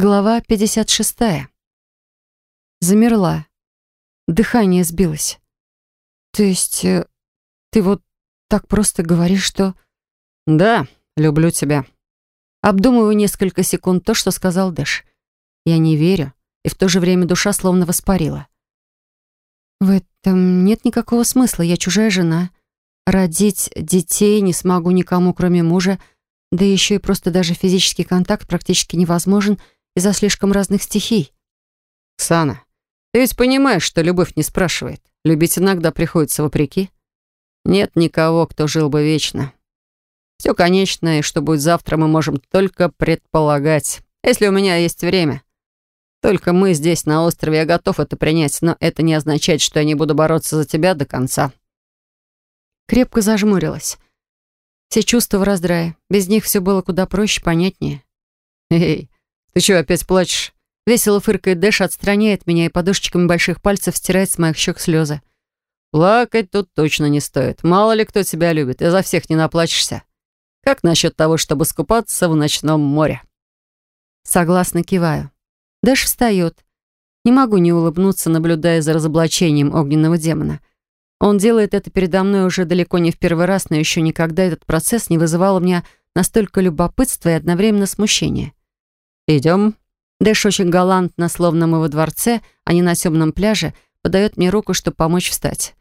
Глава 56. Замерла. Дыхание сбилось. То есть э, ты вот так просто говоришь, что... Да, люблю тебя. Обдумываю несколько секунд то, что сказал Дэш. Я не верю, и в то же время душа словно воспарила. В этом нет никакого смысла. Я чужая жена. Родить детей не смогу никому, кроме мужа, да еще и просто даже физический контакт практически невозможен — из-за слишком разных стихий. Сана, ты ведь понимаешь, что любовь не спрашивает. Любить иногда приходится вопреки. Нет никого, кто жил бы вечно. Все конечное, и что будет завтра, мы можем только предполагать, если у меня есть время. Только мы здесь, на острове, я готов это принять, но это не означает, что я не буду бороться за тебя до конца. Крепко зажмурилась. Все чувства в раздрае. Без них все было куда проще, понятнее. Эй, «Ты чего, опять плачешь?» Весело фыркает Дэш, отстраняет меня и подушечками больших пальцев стирает с моих щек слезы. «Плакать тут точно не стоит. Мало ли кто тебя любит, и за всех не наплачешься. Как насчет того, чтобы скупаться в ночном море?» Согласно киваю. Дэш встает. Не могу не улыбнуться, наблюдая за разоблачением огненного демона. Он делает это передо мной уже далеко не в первый раз, но еще никогда этот процесс не вызывал у меня настолько любопытства и одновременно смущения. «Идем». Дэш очень галантно, словно мы во дворце, а не на темном пляже, подает мне руку, чтобы помочь встать.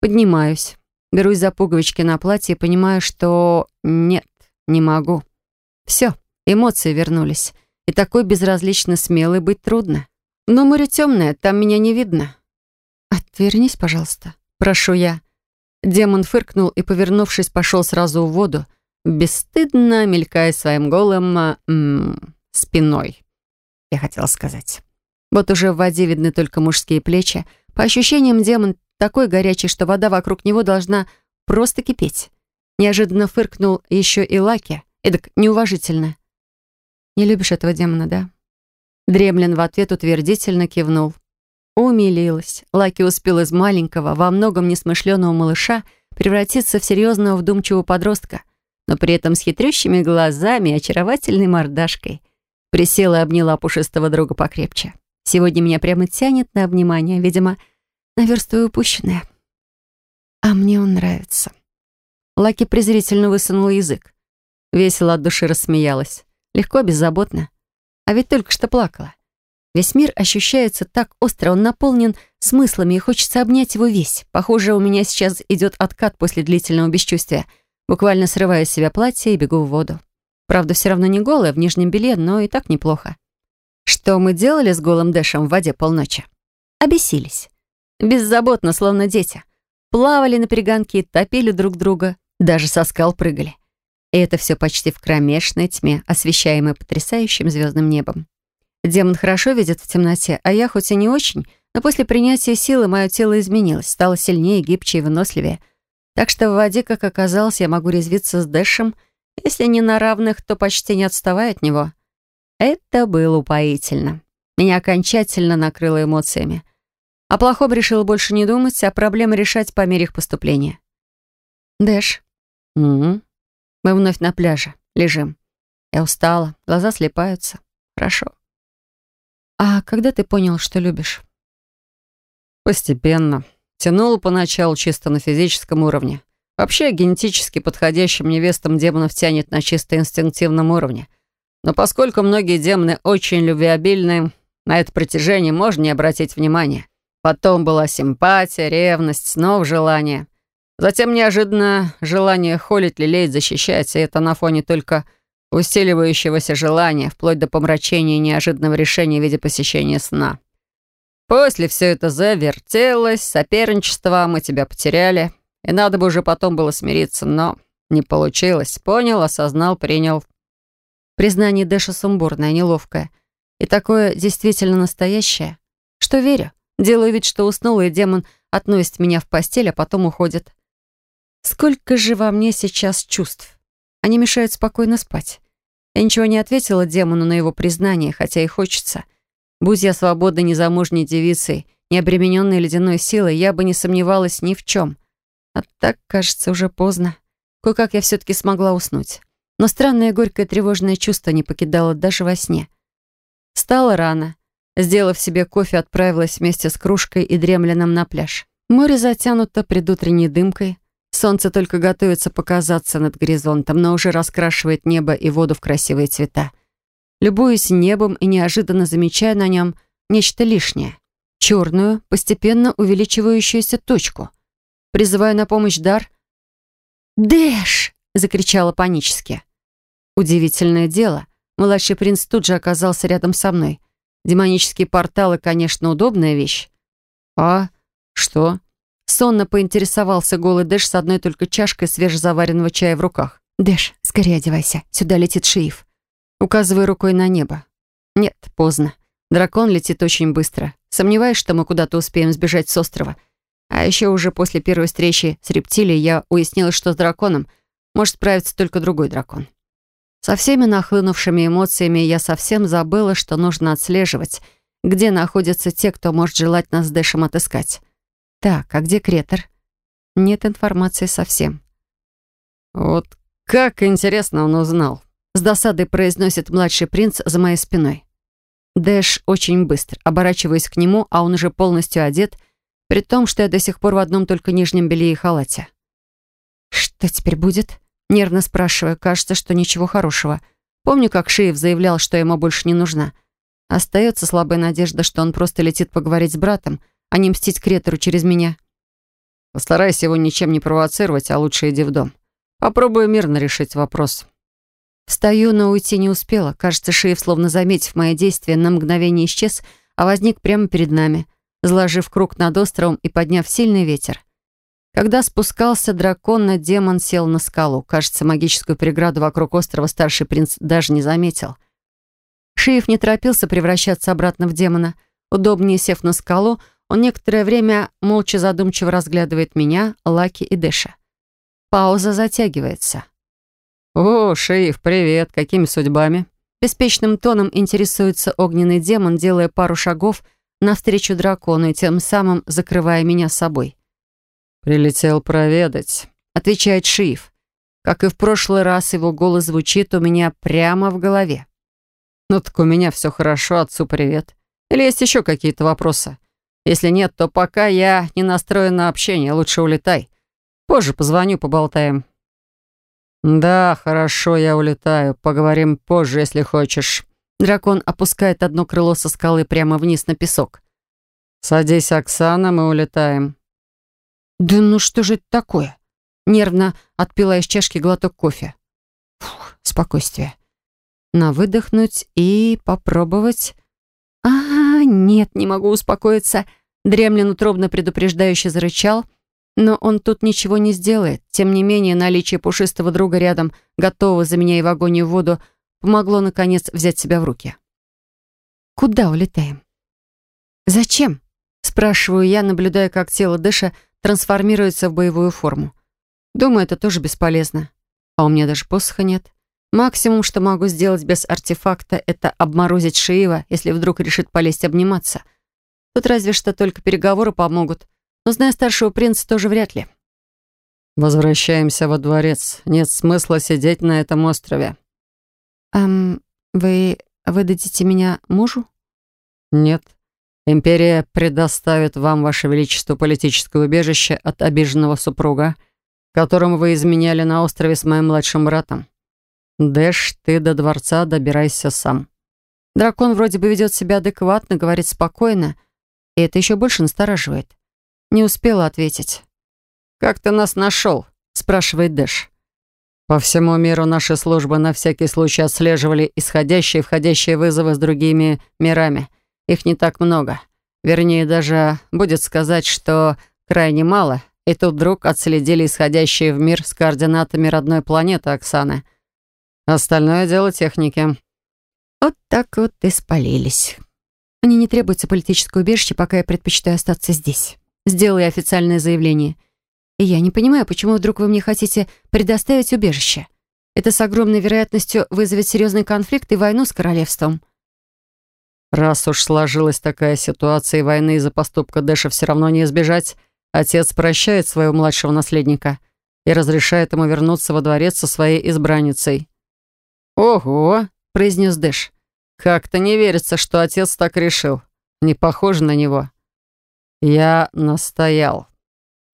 Поднимаюсь, берусь за пуговички на платье и понимаю, что нет, не могу. Все, эмоции вернулись. И такой безразлично смелый быть трудно. Но море темное, там меня не видно. «Отвернись, пожалуйста», — прошу я. Демон фыркнул и, повернувшись, пошел сразу в воду, бесстыдно мелькая своим голым... М -м, спиной, я хотела сказать. Вот уже в воде видны только мужские плечи. По ощущениям, демон такой горячий, что вода вокруг него должна просто кипеть. Неожиданно фыркнул еще и Лаки, эдак неуважительно. «Не любишь этого демона, да?» Дремлин в ответ утвердительно кивнул. Умилилась. Лаки успел из маленького, во многом несмышленого малыша превратиться в серьезного вдумчивого подростка, но при этом с хитрющими глазами и очаровательной мордашкой — Присела и обняла пушистого друга покрепче. Сегодня меня прямо тянет на обнимание. Видимо, наверстываю упущенное. А мне он нравится. Лаки презрительно высунул язык. Весело от души рассмеялась. Легко, беззаботно. А ведь только что плакала. Весь мир ощущается так остро, он наполнен смыслами, и хочется обнять его весь. Похоже, у меня сейчас идет откат после длительного бесчувствия. Буквально срываю с себя платье и бегу в воду. Правда, все равно не голая, в нижнем белье, но и так неплохо. Что мы делали с голым Дэшем в воде полночи? Обесились. Беззаботно, словно дети. Плавали на перегонки, топили друг друга, даже со скал прыгали. И это все почти в кромешной тьме, освещаемой потрясающим звездным небом. Демон хорошо видит в темноте, а я хоть и не очень, но после принятия силы мое тело изменилось, стало сильнее, гибче и выносливее. Так что в воде, как оказалось, я могу резвиться с Дэшем — если не на равных, то почти не отставая от него. Это было упоительно. Меня окончательно накрыло эмоциями. О плохом решила больше не думать, а проблемы решать по мере их поступления. «Дэш». «Угу». Мы вновь на пляже. Лежим. Я устала, глаза слепаются. Хорошо. «А когда ты понял, что любишь?» «Постепенно. Тянуло поначалу чисто на физическом уровне. Вообще, генетически подходящим невестам демонов тянет на чисто инстинктивном уровне. Но поскольку многие демоны очень любвеобильны, на это притяжение можно не обратить внимания. Потом была симпатия, ревность, снова желание. Затем неожиданно желание холить, лелеять, защищать, и это на фоне только усиливающегося желания, вплоть до помрачения неожиданного решения в виде посещения сна. После все это завертелось, соперничество, мы тебя потеряли, и надо бы уже потом было смириться, но не получилось. Понял, осознал, принял. Признание Дэша сумбурное, неловкое. И такое действительно настоящее. Что верю. Делаю вид, что уснула, и демон относит меня в постель, а потом уходит. Сколько же во мне сейчас чувств. Они мешают спокойно спать. Я ничего не ответила демону на его признание, хотя и хочется. Будь я свободной незамужней девицей, не обремененной ледяной силой, я бы не сомневалась ни в чем. А так, кажется, уже поздно. Кое-как я все-таки смогла уснуть. Но странное горькое тревожное чувство не покидало даже во сне. Встала рано. Сделав себе кофе, отправилась вместе с кружкой и дремленом на пляж. Море затянуто предутренней дымкой. Солнце только готовится показаться над горизонтом, но уже раскрашивает небо и воду в красивые цвета. Любуюсь небом и неожиданно замечаю на нем нечто лишнее. Черную, постепенно увеличивающуюся точку. Призываю на помощь дар. «Дэш!» — закричала панически. Удивительное дело. Младший принц тут же оказался рядом со мной. Демонические порталы, конечно, удобная вещь. «А? Что?» Сонно поинтересовался голый Дэш с одной только чашкой свежезаваренного чая в руках. «Дэш, скорее одевайся. Сюда летит шииф». Указываю рукой на небо. «Нет, поздно. Дракон летит очень быстро. Сомневаюсь, что мы куда-то успеем сбежать с острова. А еще уже после первой встречи с рептилией я уяснила, что с драконом может справиться только другой дракон. Со всеми нахлынувшими эмоциями я совсем забыла, что нужно отслеживать, где находятся те, кто может желать нас с Дэшем отыскать. Так, а где Кретер? Нет информации совсем. Вот как интересно он узнал. С досадой произносит младший принц за моей спиной. Дэш очень быстр. Оборачиваюсь к нему, а он уже полностью одет, при том, что я до сих пор в одном только нижнем белье и халате. «Что теперь будет?» Нервно спрашиваю, кажется, что ничего хорошего. Помню, как Шиев заявлял, что ему больше не нужна. Остается слабая надежда, что он просто летит поговорить с братом, а не мстить Кретору через меня. Постарайся его ничем не провоцировать, а лучше иди в дом. Попробую мирно решить вопрос. Встаю, но уйти не успела. Кажется, Шиев, словно заметив мои действия, на мгновение исчез, а возник прямо перед нами, сложив круг над островом и подняв сильный ветер. Когда спускался дракон, на демон сел на скалу. Кажется, магическую преграду вокруг острова старший принц даже не заметил. Шиев не торопился превращаться обратно в демона. Удобнее сев на скалу, он некоторое время молча задумчиво разглядывает меня, Лаки и Дэша. Пауза затягивается. «О, Шиев, привет! Какими судьбами?» Беспечным тоном интересуется огненный демон, делая пару шагов навстречу дракону и тем самым закрывая меня собой. «Прилетел проведать», — отвечает Шиев. Как и в прошлый раз, его голос звучит у меня прямо в голове. «Ну так у меня все хорошо, отцу привет. Или есть еще какие-то вопросы? Если нет, то пока я не настроен на общение, лучше улетай. Позже позвоню, поболтаем». «Да, хорошо, я улетаю. Поговорим позже, если хочешь». Дракон опускает одно крыло со скалы прямо вниз на песок. «Садись, Оксана, мы улетаем». «Да ну что же это такое?» Нервно отпила из чашки глоток кофе. Фух, спокойствие. На выдохнуть и попробовать. А, нет, не могу успокоиться. Дремлин утробно предупреждающе зарычал, но он тут ничего не сделает. Тем не менее, наличие пушистого друга рядом, готового за меня и в огонь в воду, помогло, наконец, взять себя в руки. «Куда улетаем?» «Зачем?» — спрашиваю я, наблюдая, как тело Дэша трансформируется в боевую форму. Думаю, это тоже бесполезно. А у меня даже посоха нет. Максимум, что могу сделать без артефакта, это обморозить Шиева, если вдруг решит полезть обниматься. Тут разве что только переговоры помогут. Но, зная старшего принца, тоже вряд ли. «Возвращаемся во дворец. Нет смысла сидеть на этом острове». «Эм, вы выдадите меня мужу?» «Нет. Империя предоставит вам, Ваше Величество, политическое убежище от обиженного супруга, которому вы изменяли на острове с моим младшим братом. Дэш, ты до дворца добирайся сам». Дракон вроде бы ведет себя адекватно, говорит спокойно, и это еще больше настораживает. Не успела ответить. «Как ты нас нашел?» — спрашивает Дэш. По всему миру наши службы на всякий случай отслеживали исходящие и входящие вызовы с другими мирами — их не так много. Вернее, даже будет сказать, что крайне мало. И тут вдруг отследили исходящие в мир с координатами родной планеты Оксаны. Остальное дело техники. Вот так вот и спалились. Мне не требуется политическое убежище, пока я предпочитаю остаться здесь. Сделаю официальное заявление. И я не понимаю, почему вдруг вы мне хотите предоставить убежище. Это с огромной вероятностью вызовет серьезный конфликт и войну с королевством. Раз уж сложилась такая ситуация, и войны из-за поступка Дэша все равно не избежать, отец прощает своего младшего наследника и разрешает ему вернуться во дворец со своей избранницей. «Ого!» — произнес Дэш. Как-то не верится, что отец так решил. Не похоже на него. Я настоял.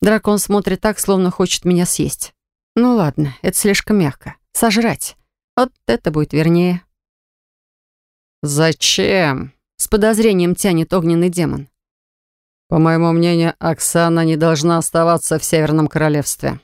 Дракон смотрит так, словно хочет меня съесть. Ну ладно, это слишком мягко. Сожрать. Вот это будет вернее. «Зачем?» С подозрением тянет огненный демон. «По моему мнению, Оксана не должна оставаться в Северном Королевстве».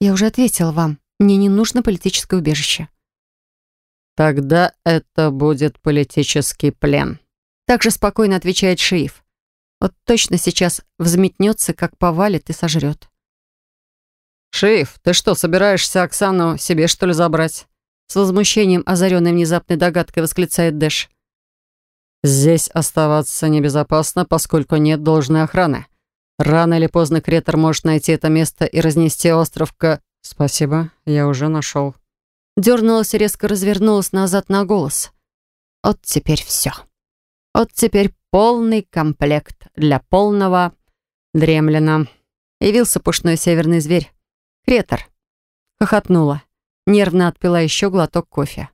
«Я уже ответил вам. Мне не нужно политическое убежище». «Тогда это будет политический плен», — также спокойно отвечает шериф. «Вот точно сейчас взметнется, как повалит и сожрет». «Шериф, ты что, собираешься Оксану себе, что ли, забрать?» С возмущением, озаренной внезапной догадкой, восклицает Дэш. «Здесь оставаться небезопасно, поскольку нет должной охраны. Рано или поздно Кретор может найти это место и разнести остров к...» «Спасибо, я уже нашел». Дернулась и резко развернулась назад на голос. Вот теперь все. Вот теперь полный комплект для полного дремлина. Явился пушной северный зверь. Кретор. Хохотнула. Нервно отпила еще глоток кофе.